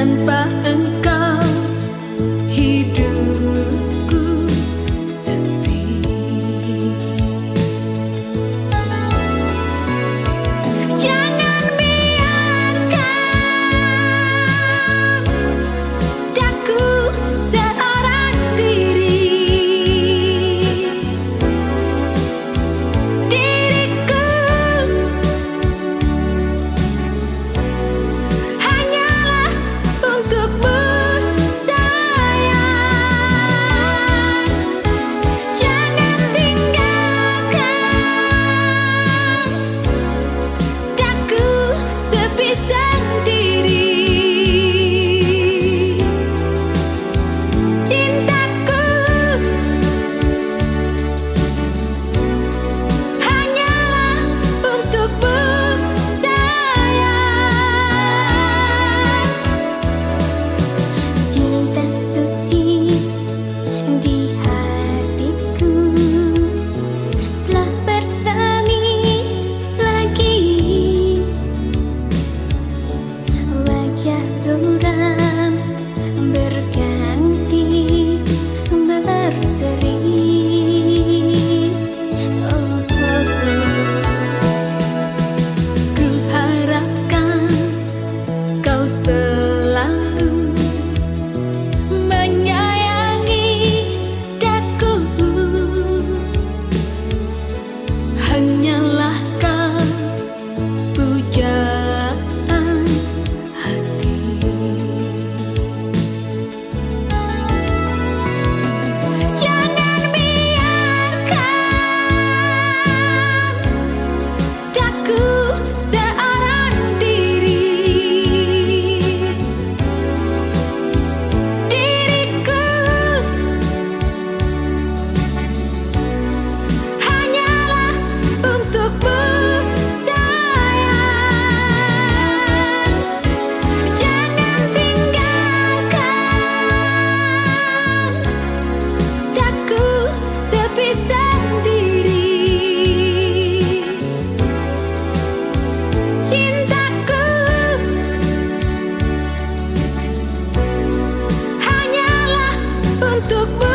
tanpa engkau untuk ber